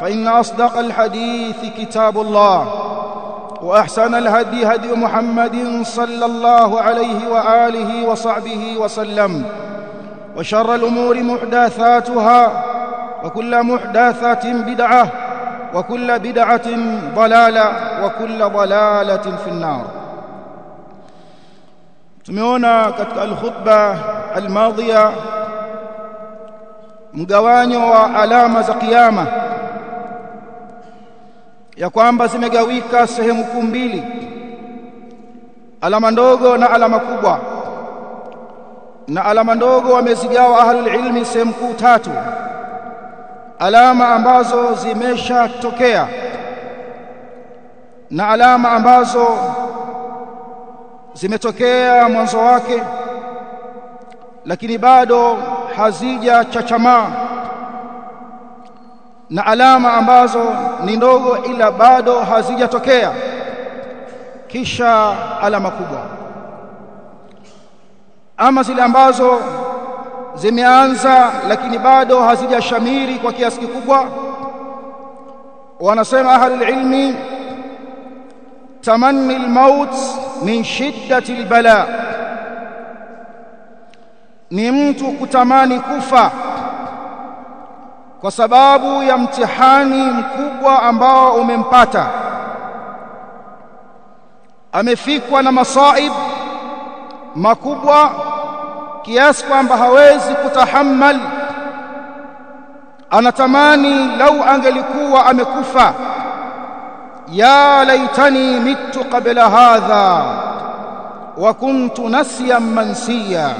فإن أصدق الحديث كتاب الله وأحسن الهدي هدي محمد صلى الله عليه وآله وصحبه وسلم وشر الأمور محدثاتها وكل محدثة بدعة وكل بدعة ضلالة وكل ضلالة في النار. tumeona katika alkhutba almadhiya mgawanyo za kiyama ya kwamba zimegawika sehemu kuu mbili alama ndogo na alama kubwa. Na alama ndogo wamezigawa ahlul ilmi sehemu kuu tatu alama ambazo zimeshatokea na alama ambazo zimetokea mwanzo wake lakini bado hazija chachamaa na alama ambazo ni ndogo ila bado hazijatokea. Kisha alama kubwa. Ama zile ambazo zimeanza lakini bado hazijashamiri kwa kiasi kikubwa. Wanasema ahlul ilmi tamanni almaut min shiddati albala. Ni mtu kutamani kufa kwa sababu ya mtihani mkubwa ambao umempata. Amefikwa na masaib makubwa kiasi kwamba hawezi kutahammal. Anatamani lau angelikuwa amekufa ya laitani mitu qabla hadha wa kuntu nasiyan mansiya.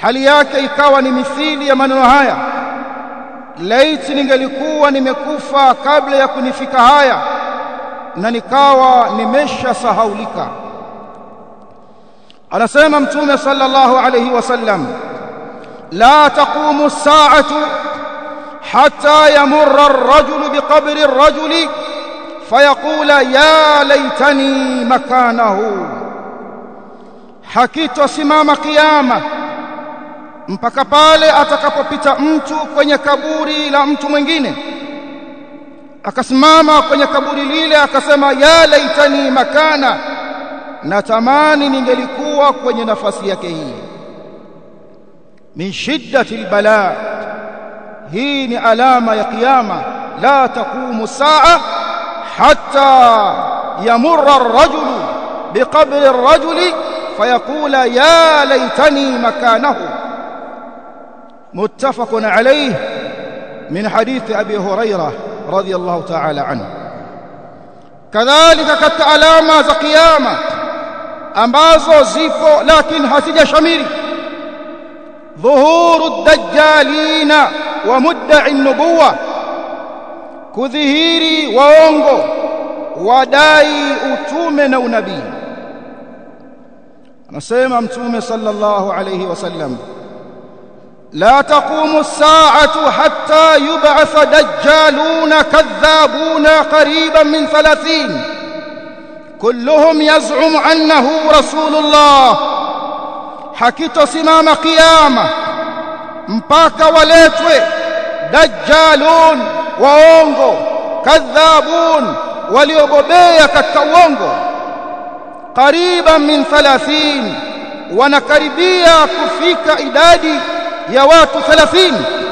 Hali yake ikawa ni mithili ya maneno haya laiti ningelikuwa nimekufa kabla ya kunifika haya na nikawa nimeshasahaulika anasema mtume sallallahu alayhi wasallam la taqumu as-sa'atu hatta yamurra ar-rajulu biqabri ar-rajuli fayaqula ya laitani makanahu hakitosimama kiyama mpaka pale atakapopita mtu kwenye kaburi la mtu mwingine. Akasimama kwenye kaburi lile akasema ya laitani makana natamani ningelikuwa kwenye nafasi yake hii. Min shiddati albala hii ni alama ya kiyama. La taqumu saa hatta yamurra ar-rajulu biqabri ar-rajuli fayaqula ya laitani makanahu متفق عليه من حديث أبي هريرة رضي الله تعالى عنه. كذلك كالتعلامة ذا قيامة. أمازو زيفو لكن هسيجة شميري ظهور الدجالين ومدع النبوة. كذهيري وونغو وداي أتومن ونبي نسيما أتومن صلى الله عليه وسلم وسلم. لا تقوم الساعة حتى يبعث دجالون كذابون قريبا من ثلاثين. كلهم يزعم أنه رسول الله. حكيت سمام قيامة. مباك وليتو دجالون وونغو كذابون وليوبوبيا كتوونغو قريبا من ثلاثين. ونكربيا كفيك إدادي. يوات thelathini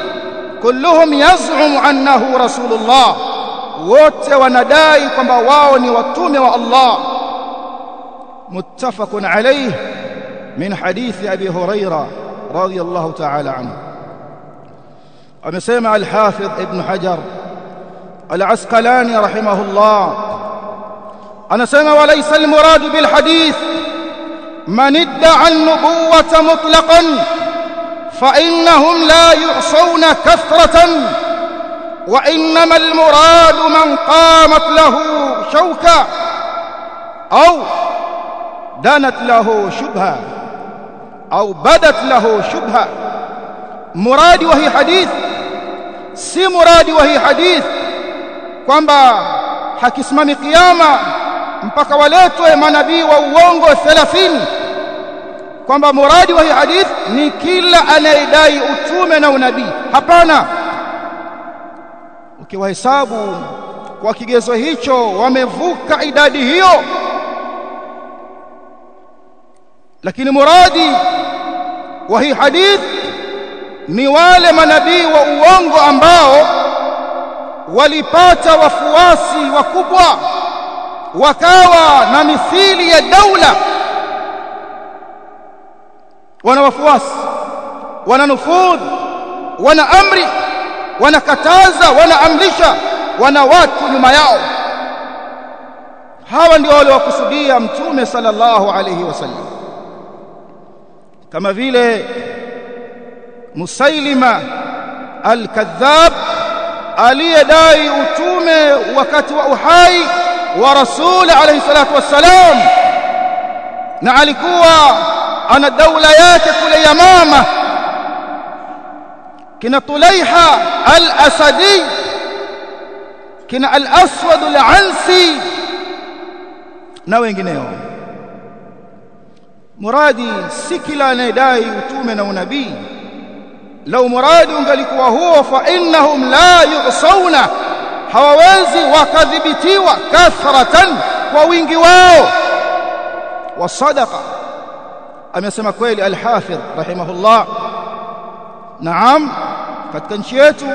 kulluhum yaz'umu annahu rasulullah wote wanadai kwamba wao ni watume wa Allah muttafaqun alayh min hadithi abi huraira radiyallahu ta'ala anhu amesema al-hafidh ibn hajar al-asqalani rahimahullah anasema walaysa al-murad bil hadith man idda'a an-nubuwwata mutlaqan فإنهم لا يُعصَون كثرةً وإنما المراد من قامت له شوكة أو دانت له شبهة أو بدت له شبهة. مراد وهي حديث سي مراد وهي حديث كما حكي اسمامي قيامة مبقى وليتوه ما نبي ووونغو الثلاثين kwamba muradi wa hii hadith ni kila anayedai utume na unabii. Hapana. Ukiwahesabu kwa kigezo hicho wamevuka idadi hiyo. Lakini muradi wa hii hadith ni wale manabii wa uongo ambao walipata wafuasi wakubwa wakawa na mithili ya daula wana wafuasi wana nufudh wana amri wanakataza wanaamrisha wana watu nyuma yao. Hawa ndio wale wakusudia mtume sallallahu alayhi wasallam kama vile Musailima al-Kadhab aliyedai utume wakati wa uhai wa Rasul alayhi salatu wassalam na alikuwa ana daula yake kule Yamama. Kina Tulaiha al-Asadi. Kina al-Aswad al-Ansi. Na wengineo. Muradi si kila anayedai utume na unabii. Lau muradi ungalikuwa huo fa innahum la yusawna. Hawawezi wakadhibitiwa kathratan kwa wingi wao. Wa sadaqa amesema kweli al-hafidh rahimahullah. Naam katika nchi yetu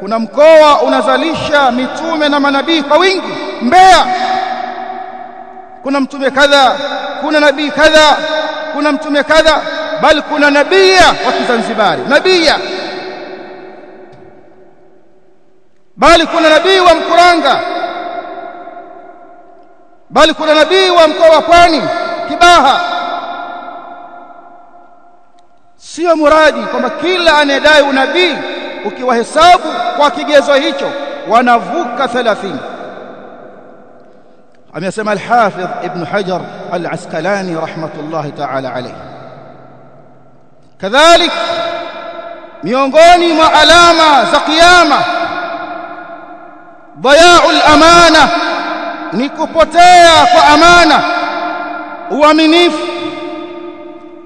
kuna mkoa unazalisha mitume na manabii kwa wingi. Mbeya kuna mtume kadha kuna nabii kadha kuna mtume kadha bali kuna nabia wa Kizanzibari nabia. Bali kuna nabii wa Mkuranga bali kuna nabii wa mkoa wa Pwani Kibaha sio muradi kwamba kila anayedai unabii ukiwahesabu kwa kigezo hicho wanavuka 30 amesema al-Hafidh Ibn Hajar al-Asqalani rahmatullahi ta'ala alayhi. Kadhalik miongoni mwa alama za kiyama dhayaul amana ni kupotea kwa amana uaminifu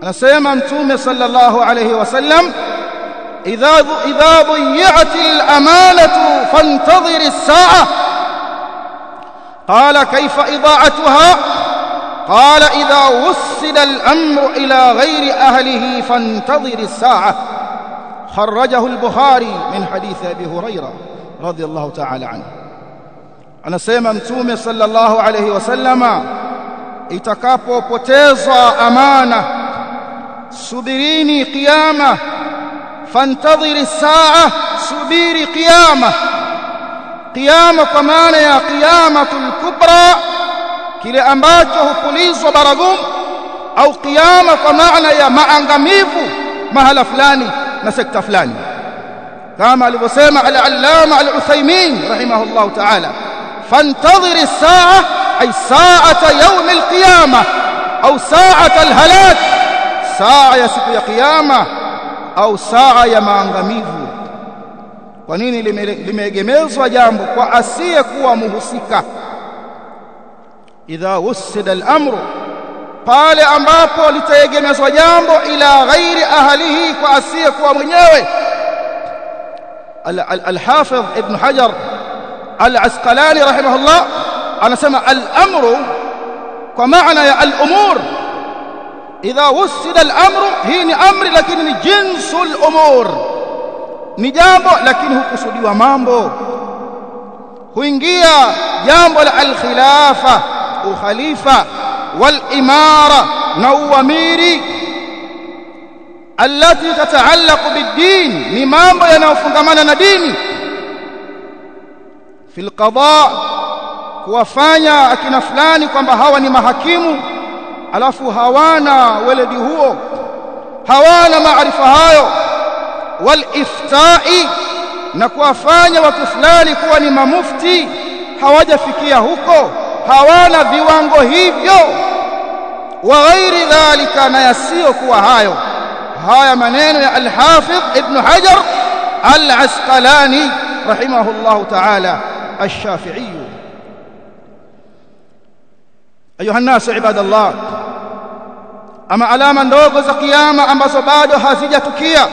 anasema mtume sallallahu alayhi wasallam idha idha dhiyat al-amanatu fantadhir as-sa'a قال كيف إضاعتها قال إذا وسد الأمر إلى غير أهله فانتظر الساعة خرجه البخاري من حديث أبي هريرة رضي الله تعالى عنه أنا سيما متومي صلى الله عليه وسلم itakapopotezwa amana سبريني قيامة. فانتظر الساعة سبيري قيامة. قيامة كمان يا قيامة الكبرى. كلي أماته قليص وبرغم أو قيامة كمان يا ما أنغميف مهل فلاني؟ نسكت فلاني. كما لبسيمة العلامة العثيمين رحمه الله تعالى. فانتظر الساعة أي ساعة يوم القيامة أو ساعة الهلاك. Saa ya siku ya kiyama au saa ya maangamivu. Kwa nini limeegemezwa jambo kwa asiyekuwa muhusika? Idha wusida al-amru pale ambapo litaegemezwa jambo ila ghairi ahlihi kwa asiyekuwa mwenyewe. Al-hafidh ibn hajar al-asqalani rahimahullah anasema al-amru kwa maana ya al-umur إذا وسد الأمر هي أمر لكن جنس الأمور. نجابه لكن هو قصدي ومامبو خوينجيا جامب الخلافة وخليفة والإمارة نو ميري التي تتعلق بالدين نمامب ينوفن كمانا نديني. في القضاء kuwafanya akina fulani kwamba hawa ni alafu hawana weledi huo hawana maarifa hayo wal iftai na kuwafanya watu fulani kuwa ni mamufti hawajafikia huko hawana viwango hivyo wa ghairi dhalika na yasiyokuwa hayo haya maneno ya al-Hafidh Ibn Hajar al-Asqalani rahimahullah ta'ala ash-Shafi'i ayuha an-nas ibadallah ama alama ndogo za kiyama ambazo bado hazijatukia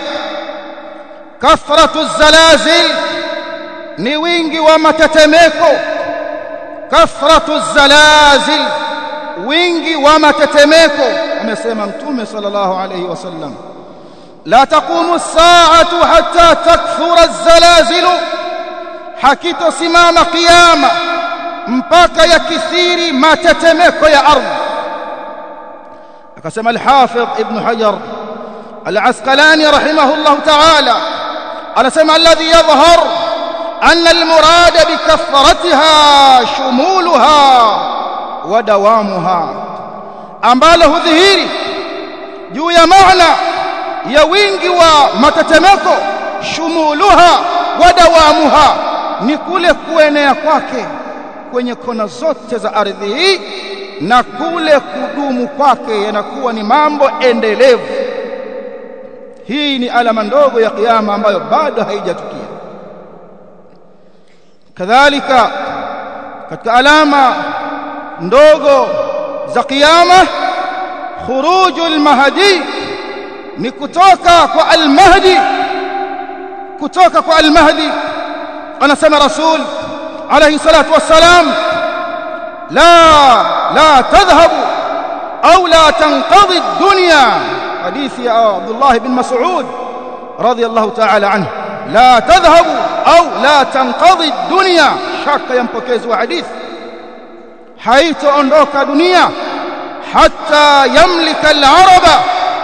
kathratu zalazil ni wingi wa matetemeko kathratu zalazil wingi wa matetemeko amesema mtume sallallahu alayhi wasallam la taqumu as-sa'atu hatta takthura az-zalazil hakitosimama kiyama mpaka yakithiri matetemeko ya ardhi akasema al-hafidh ibn hajar al-asqalani rahimahullah ta'ala anasema alladhi yadhhar anna al-murad bikathratiha shumuluha wa dawamuha ambalo hudhihiri juu ya maana ya wingi wa matetemeko shumuluha wa dawamuha ni kule kuenea kwake kwenye kona zote za ardhi hii na kule kudumu kwake yanakuwa ni mambo endelevu. Hii ni alama ndogo ya kiyama ambayo bado haijatukia. Kadhalika katika alama ndogo za kiyama khurujul mahdi ni kutoka kwa al-mahdi. Kutoka kwa al-mahdi anasema rasul alayhi salatu wassalam لا لا تذهبوا أو لا تنقضي الدنيا. حديث عبد الله بن مسعود رضي الله تعالى عنه. لا تذهب أو لا تنقضي الدنيا. شك ينبكيز وحديث. حيث أنروك دنيا حتى يملك العرب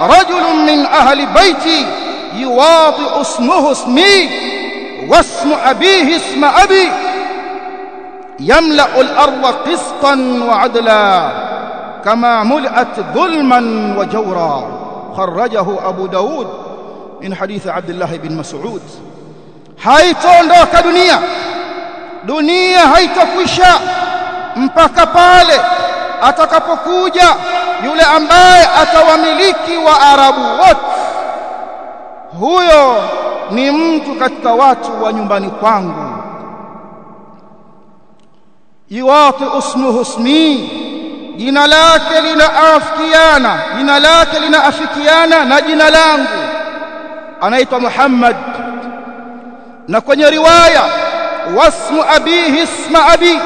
رجل من أهل بيتي يواطئ اسمه اسمي واسم أبيه اسم أبي. يملأ الأرض قسطا وعدلا كما ملأت ظلما وجورا. خرجه أبو داود من حديث عبد الله بن مسعود. حيتوندوك دنيا. دنيا حيتكوشا mpaka pale atakapokuja yule ambaye atawamiliki wa arabu wote huyo ni mtu katika watu wa nyumbani kwangu iwati usmuhu ismi jina lake linaafikiana. Jina lake linaafikiana na jina langu. Anaitwa Muhammad. Na kwenye riwaya wasmu abihi isma abi.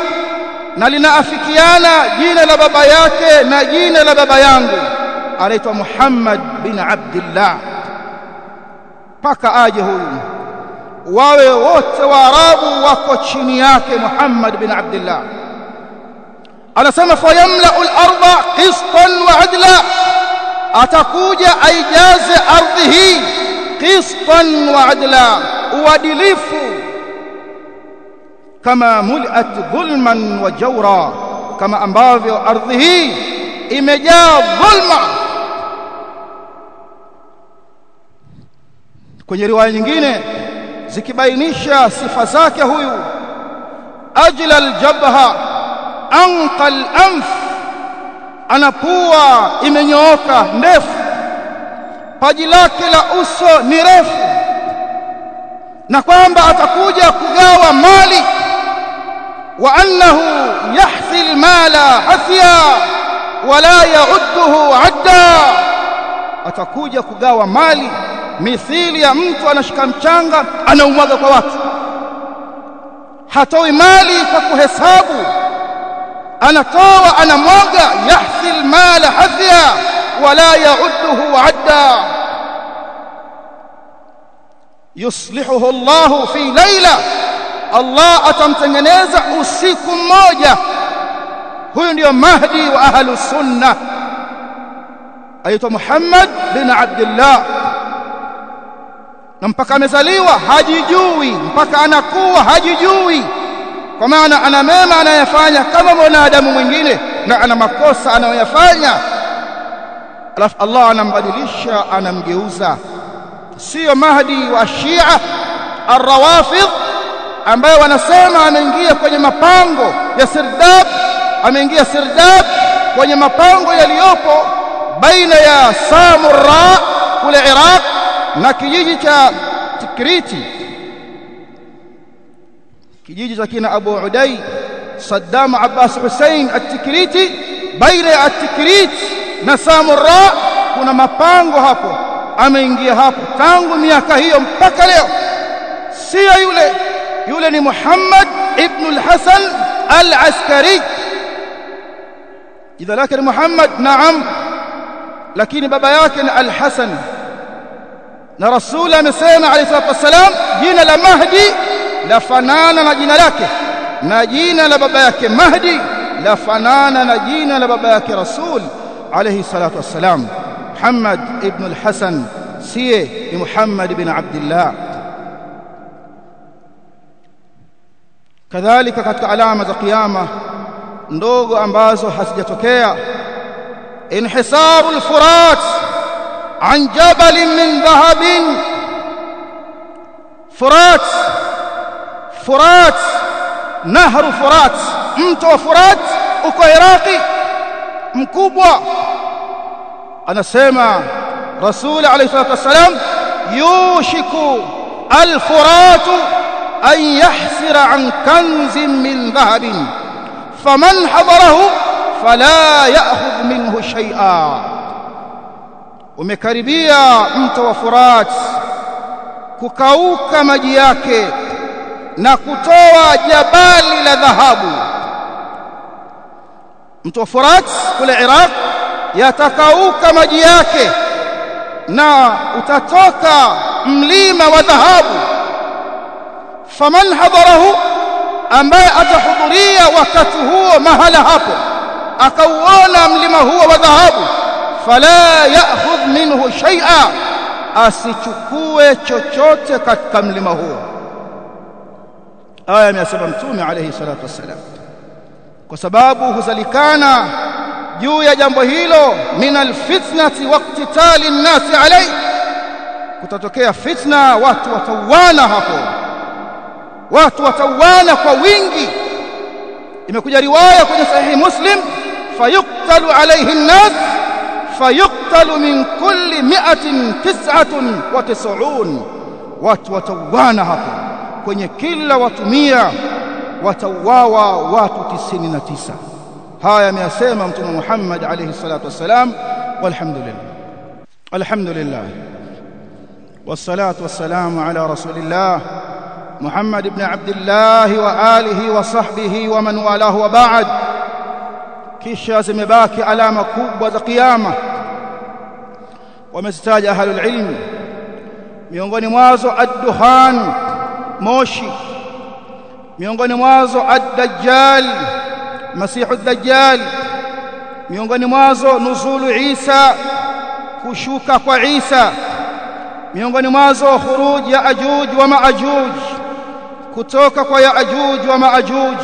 Na linaafikiana jina la baba yake na jina la baba yangu. Anaitwa Muhammad bin Abdullah mpaka aje huyu wawe wote waarabu wako chini yake Muhammad bin Abdullah anasema fayamla'u al-ardha qistan wa adla. Atakuja aijaze ardhi hii qistan wa adla uadilifu. Kama mulat dhulman wa jawra kama ambavyo ardhi hii imejaa dhulma. Kwenye riwaya nyingine zikibainisha sifa zake huyu. Ajla aljabha anqa alanf ana pua imenyooka ndefu. Paji lake la uso ni refu. Na kwamba atakuja kugawa mali. Wa annahu yahsi almala hasya wala yaudduhu adda. Atakuja kugawa mali mithili ya mtu anashika mchanga anaumwaga kwa watu hatoi mali kwa kuhesabu anatoa anamwaga yahsi almala hasya wala yaudduhu adda yuslihuhu Allah fi layla Allah atamtengeneza usiku mmoja huyu ndio mahdi wa ahlu sunna aitwa Muhammad bin Abdullah na mpaka amezaliwa hajijui. Mpaka anakuwa hajijui. Kwa maana ana mema anayofanya kama mwanadamu mwingine na ana makosa anayoyafanya. Alafu Allah anambadilisha anamgeuza. Sio mahdi wa shia arrawafidh ambaye wanasema ameingia kwenye mapango ya Sirdab ameingia Sirdab kwenye mapango yaliyopo baina ya Samurra kule Iraq na kijiji cha Tikriti kijiji cha kina Abu Udai Saddam Abbas Hussein at-Tikriti baina ya at-Tikriti na Samura kuna mapango hapo. Ameingia hapo tangu miaka hiyo mpaka leo. Sio yule yule ni Muhammad ibn al-Hasan al-Askari. Jina lake ni Muhammad naam. Lakini baba yake ni al-Hasan na rasul amesema alayhi salatu wasalam jina la Mahdi lafanana na jina lake na jina la baba yake Mahdi lafanana na jina la baba yake Rasul alayhi salatu wassalam Muhammad ibn al-Hasan siye ni Muhammad ibn Abdullah kadhalika katika alama za kiyama ndogo ambazo hazijatokea inhisaru al-furat عن جبل من ذهب. فرات فرات نهر فرات. انت وفرات أكو عراقي؟ iraqi أنا سيما رسول عليه الصلاة والسلام يوشك الفرات أن يحسر عن كنز من ذهب. فمن حضره فلا يأخذ منه شيئا. Umekaribia mto wa furat kukauka maji yake na kutoa jabali la dhahabu. Mto Furat kule Iraq yatakauka maji yake na utatoka mlima wa dhahabu. Faman hadharahu ambaye atahudhuria wakati huo mahala hapo akauona mlima huo wa dhahabu فلا يأخذ منه شيئا. أسيشكوه چوچوت كتكم لمهو. آية من سبب تومي عليه الصلاة والسلام. وسبابه زلكانا. جو يا جنبهيلو من الفتنة واقتتال الناس عليه. كتتوكي فتنة وات وتوانا هكو. وات وتوانا كوينجي إما كجا رواية كجا صحيح مسلم. فيقتل عليه الناس. فيقتل من كل مئة تسعة وتسعون watu watauana hapo kwenye kila watu mia watauawa watu tisini na tisa haya ameyasema mtume Muhammad alayhi salatu wassalam walhamdulillah alhamdulillah wassalatu wassalamu ala rasulillah Muhammad ibn Abdullah wa alihi wa sahbihi wa man walahu wa ba'd wa kisha zimebaki alama kubwa za kiyama wamezitaja ahlul ilm miongoni mwazo ad-duhan moshi miongoni mwazo ad-dajjal masihu ad-dajjal miongoni mwazo nuzulu Isa kushuka kwa Isa miongoni mwazo khuruj ya ajuj wa maajuj kutoka kwa yaajuj wa maajuj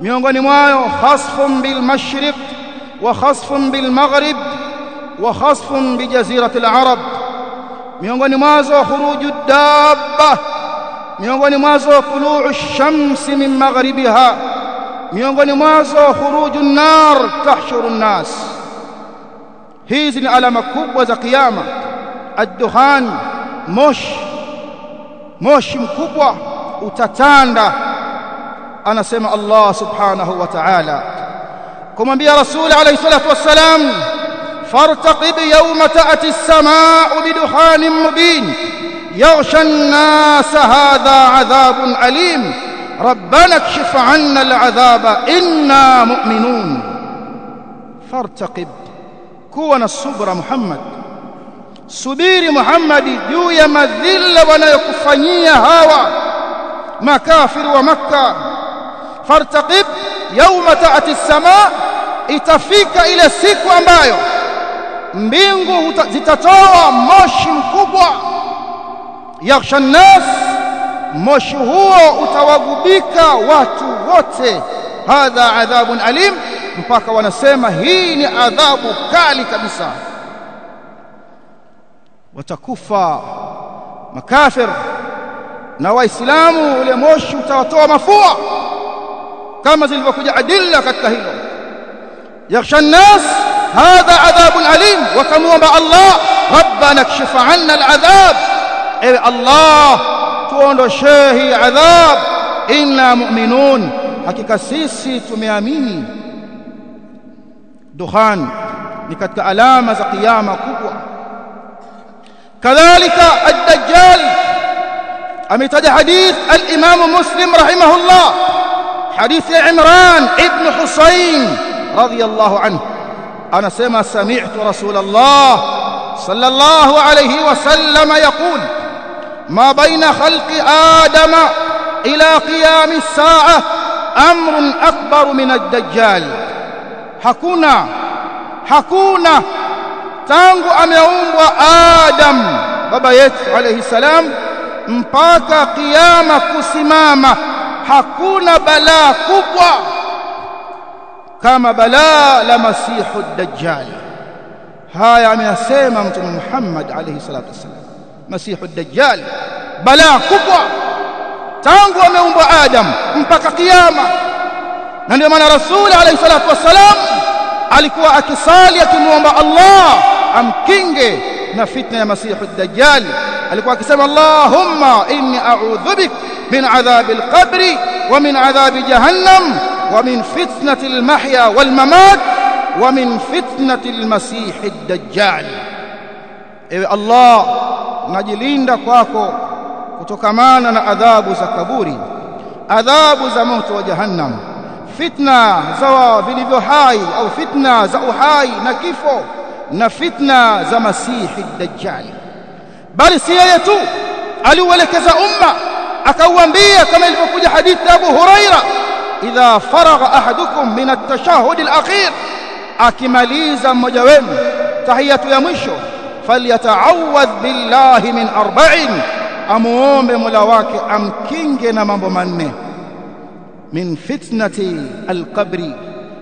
miongoni mwayo khasfun bil mashriq wa khasfun bil maghrib wa khasfun bi jazirati al arab miongoni mwazo khuruju dabba miongoni mwazo tuluu shamsi min maghribiha miongoni mwazo khuruju nar tahshuru nnas hizi ni alama kubwa za kiyama ad-dukhan moshi moshi mkubwa utatanda anasema Allah subhanahu wa ta'ala kumwambia rasul alayhi salatu wassalam fartaqib yawma ta'ti as-samaa'u bidukhanin mubin yaghsha an-nas hadha 'adhabun alim ربنا اكشف عنا العذاب إنا مؤمنون فارتقب كون الصبر محمد subiri Muhammadi juu ya madhila wanayokufanyia hawa makafiri wa Makka fartaqib yawma ta'ti as-samaa itafika ile siku ambayo mbingu zitatoa moshi mkubwa. Yakhsha an-nas moshi huo utawagubika watu wote. Hadha adhabun alim mpaka wanasema hii ni adhabu kali kabisa. Watakufa makafir na waislamu ule moshi utawatoa mafua كما زلفكوا عدلة كالتهيل يخشى الناس هذا عذاب عليم وتموم الله. ربنا اكشف عنا العذاب. إي الله تون شاهي عذاب. إنا مؤمنون. حقيقة سيسي تميامين دخان لكتك ألام زقيام كبوة كذلك الدجال. أمتد حديث الإمام مسلم رحمه الله. حديث عمران ابن حسين رضي الله عنه. أنا سمع سمعت رسول الله صلى الله عليه وسلم يقول ما بين خلق آدم إلى قيام الساعة أمر أكبر من الدجال. حكونا حكونا. تانغو ameumbwa وآدم بابا yetu عليه السلام mpaka kiyama kusimama hakuna balaa kubwa kama balaa la masihu dajjal. Haya ameyasema mtume Muhammad alayhi salatu wasallam masihu dajjal balaa kubwa. Tangu ameumbwa Adam mpaka kiyama. Na ndio maana rasul alayhi salatu wasallam alikuwa akisali akimwomba Allah amkinge na fitna ya masihu dajjal. Alikuwa akisema Allahumma inni a'udhu bik من عذاب القبر ومن عذاب جهنم ومن فتنة المحيا والممات ومن فتنة المسيح الدجال. إيه الله نجلين دقواكو كتوكمانا أذاب زكبوري. أذاب زموت وجهنم. فتنة زوا بلذوحاي أو فتنة زوحاي نكفو نفتنة زمسيح الدجال. بل سيئة ألو لك أمّة akauambia kama ilivyokuja hadithi ya Abu Huraira idha faragha ahadukum min at-tashahhud al-akhir akimaliza mmoja wenu tahiyatu ya mwisho falyata'awadh billahi min arba'in amuombe mola wake amkinge na mambo manne min fitnati alqabri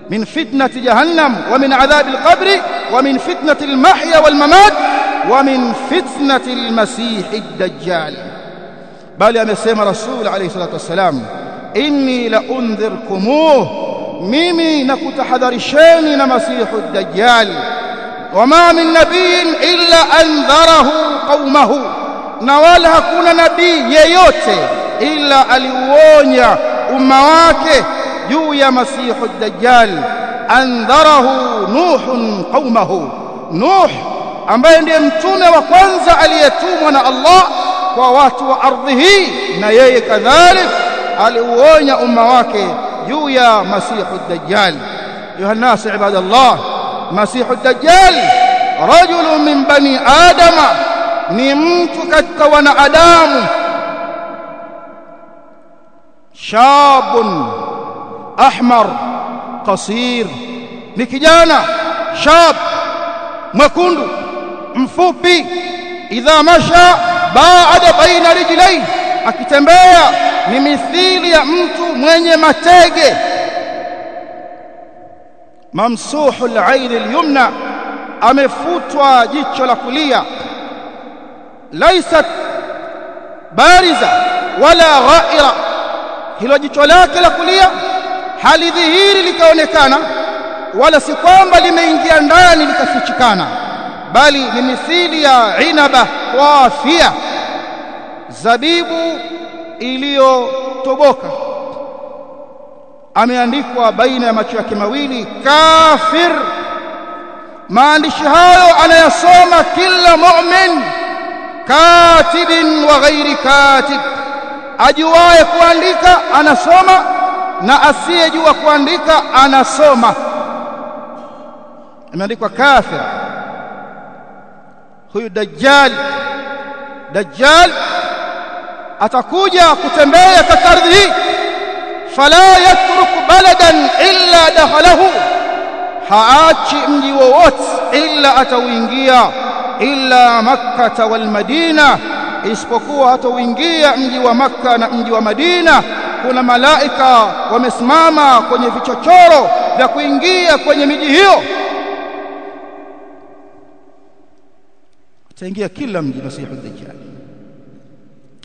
min fitnati jahannam wa min adhabi alqabri wa min fitnati almahya walmamat wa min fitnati almasih ad-dajjal bali amesema rasul alayhi salatu wassalam inni la undhirkumuh mimi nakutahadharisheni na masihu ad-dajjal wama min nabiyin illa andharahu qaumahu na wala hakuna nabii yeyote ila aliuonya umma wake juu ya masihu dajjal andharahu nuhun qaumahu nuh ambaye ndiye mtume wa kwanza aliyetumwa na Allah kwa watu wa ardhi hii. Na yeye kadhalik aliuonya umma wake juu ya masihu dajjal. Ayuha nas ibadallah masihu dajjal rajulu min bani adama ni mtu katika wanadamu. Shabun ahmar qasir. Ni kijana shab mwekundu mfupi. Idha masha baada baina rijlai akitembea ni mithili ya mtu mwenye matege. Mamsuhu al-ayn al-yumna amefutwa jicho la kulia. Laysat bariza wala ghaira hilo jicho lake la kulia halidhihiri likaonekana wala si kwamba limeingia ndani likafichikana bali ni misili ya inaba wafia zabibu iliyotoboka. Ameandikwa baina ya macho yake mawili kafir. Maandishi hayo anayasoma kila mu'min katibin wa ghairi katib. Ajuaye kuandika anasoma na asiyejua kuandika anasoma. Imeandikwa kafir huyu dajjal dajjal atakuja kutembea katika ardhi hii. Fala yatruk baladan illa dakhalahu haachi mji wowote illa atauingia illa makkata wal madina. Isipokuwa hatauingia mji wa makka na mji wa madina kuna malaika wamesimama kwenye vichochoro vya kuingia kwenye miji hiyo ataingia kila mji masihu dajjal.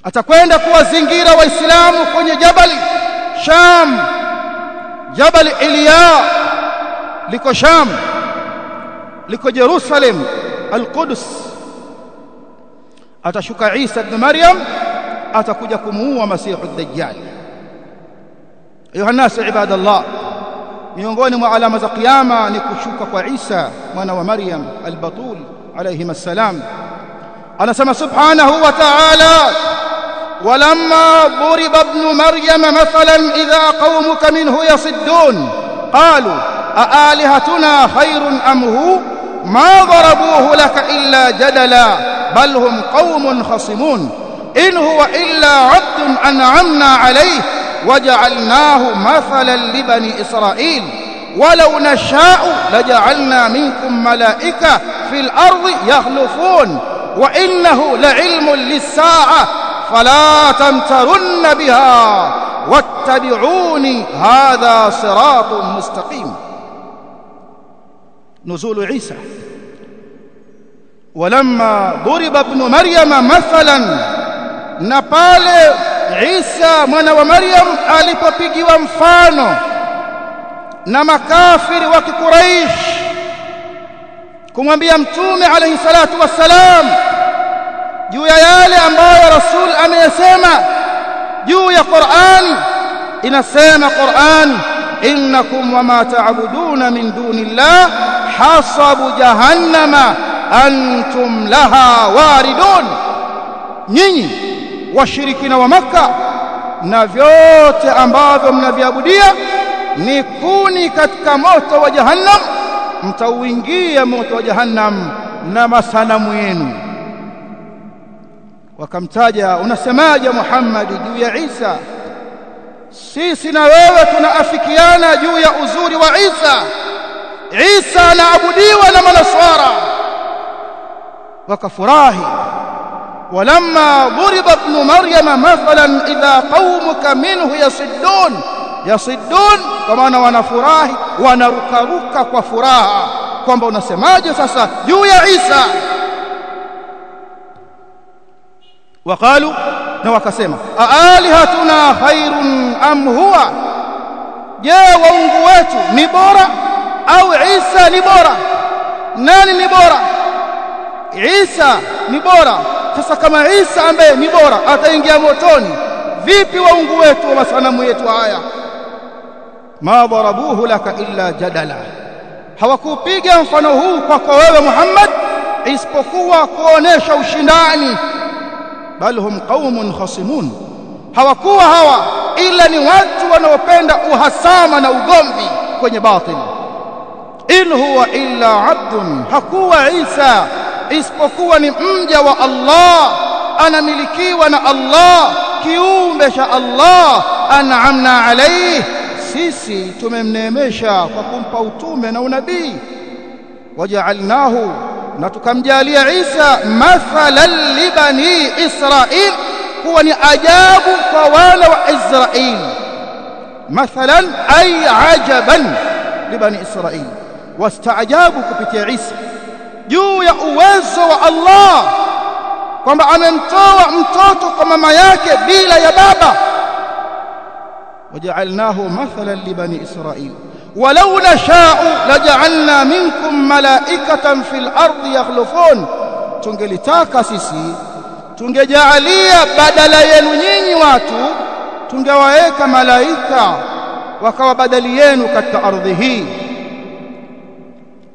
Atakwenda kuwazingira waislamu kwenye jabali sham. Jabali iliya liko sham. Liko jerusalem alquds. Atashuka isa ibn maryam atakuja kumuua masihu dajjal. Yohanas nas ibadallah miongoni mwa alama za kiyama ni kushuka kwa isa mwana wa maryam albatul alayhi assalam anasema subhanahu wa ta'ala walamma duriba ibn maryama mathalan idha qaumuka minhu yasiddun qalu aalihatuna khairun am hu ma darabuhu laka illa jadala bal hum qaumun khasimun in huwa illa 'abdun an'amna 'alayhi وجعلناه مثلا لبني إسرائيل ولو نشاء لجعلنا منكم ملائكة في الأرض يخلفون وإنه لعلم للساعة فلا تمترن بها. واتبعوني هذا صراط مستقيم. نزول عيسى. ولما ضرب ابن مريم مثلا نقال عيسى mwana wa Maryam alipopigiwa makafiri wa kikuraish kumwambia mtume alayhi salatu wassalam juu ya yale ambayo rasul ameyasema. Juu ya Qur'ani inasema Qur'ani innakum wama ta'buduna min dunillah hasabu jahannama antum laha waridun. Nyinyi washirikina wa maka na vyote ambavyo mnaviabudia ni kuni katika moto wa jahannam mtauingia moto wa jahannam na masanamu yenu. Wakamtaja unasemaje Muhammad juu ya Isa? Sisi na wewe tunaafikiana juu ya uzuri wa Isa. Isa anaabudiwa na manaswara. Wakafurahi. Walamma duriba ibn maryama mathalan idha qaumuka minhu yasuddun yasiddun kwa maana wanafurahi wanarukaruka kwa furaha. Kwamba unasemaje sasa juu ya Isa? Waqalu na wakasema aalihatuna khairun am huwa? Je waungu wetu ni bora au Isa ni bora? Nani ni bora? Isa ni bora. Sasa kama Isa ambaye ni bora ataingia motoni vipi waungu wetu wa masanamu yetu haya? Ma darabuhu laka illa jadala. Hawakupiga mfano huu kwako wewe Muhammad isipokuwa kuonesha ushindani. Bal hum qaumun khasimun. Hawakuwa hawa ila ni watu wanaopenda uhasama na ugomvi kwenye batili in huwa illa abdun hakuwa Isa isipokuwa ni mja wa Allah anamilikiwa na Allah kiumbe cha Allah an'amna alayhi sisi tumemneemesha kwa kumpa utume na unabii. Waja'alnahu na tukamjalia Isa mathalan li bani Israil kuwa ni ajabu kwa wana wa Israil. Mathalan ay ajaban li bani Israil. Wastaajabu kupitia Isa. Juu ya uwezo wa Allah kwamba amemtoa mtoto kwa mama yake bila ya baba وجعلناه مثلا لبني إسرائيل. ولو نشاء لجعلنا منكم ملائكة في الأرض يخلفون. تنجلتاك سيسي. تنجعليا بدلا ينين واتو. تنجوائك ملائكة. وكوا بدليين كت أرضه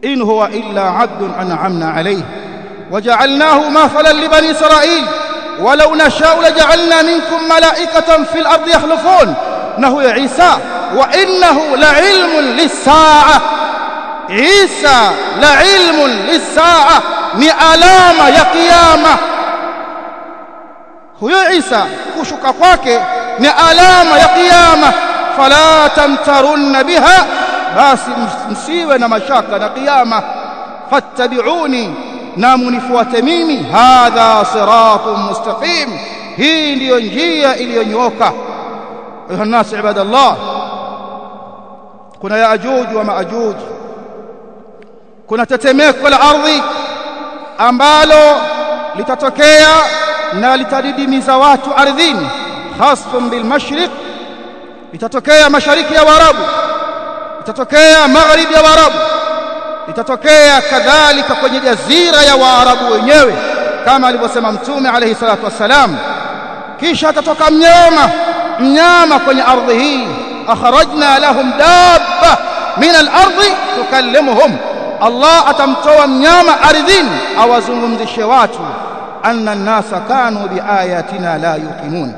إن هو إلا عبد أنعمنا عليه. وجعلناه مثلا لبني إسرائيل. ولو نشاء لجعلنا منكم ملائكة في الأرض يخلفون. Nahu huyo isa wa innahu la ilmun lisaa isa la ilmun lisaa ni alama ya kiyama. Huyo Isa kushuka kwake ni alama ya kiyama. Fala tamtarunna biha basi msiwe na mashaka na kiyama. Fattabi'uni na munifuate mimi. Hadha siratun mustaqim hii ndiyo njia iliyonyooka ayuha عباد الله kuna yaajuj wa maajuj kuna tetemeko la ardhi ambalo litatokea na litadidimiza watu ardhini khasfun bil mashriq litatokea mashariki ya warabu litatokea magharibi ya warabu litatokea kadhalika kwenye jazira ya waarabu wenyewe kama alivyosema mtume alayhi salatu wassalam kisha atatoka mnyama mnyama kwenye ardhi hii. Akhrajna lahum dabba min al-ardi tukallimuhum. Allah atamtoa mnyama ardhini awazungumzishe watu anna an-nasa kanu biayatina la yuqinun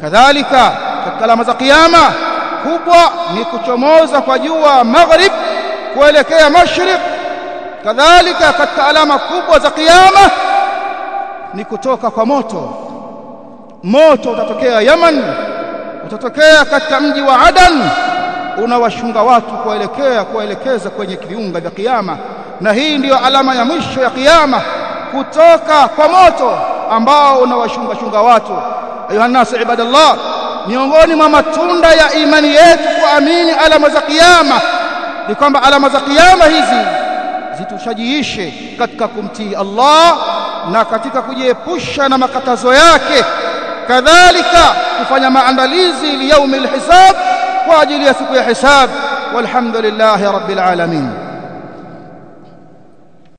kadhalika katika alama za kiyama kubwa ni kuchomoza kwa jua maghrib kuelekea mashriq. Kadhalika katika alama kubwa za kiyama ni kutoka kwa moto. Moto utatokea Yaman utatokea katika mji wa Adan unawashunga watu kuelekea kuelekeza kwenye viunga vya kiyama. Na hii ndiyo alama ya mwisho ya kiyama kutoka kwa moto ambao unawashunga shunga watu. Ayuha nasu ibadallah miongoni mwa matunda ya imani yetu kuamini alama za kiyama ni kwamba alama za kiyama hizi zitushajiishe katika kumtii Allah na katika kujiepusha na makatazo yake kadhalika kufanya maandalizi liyaumi alhisab kwa ajili ya siku ya hisab walhamdulillahi rabbil alamin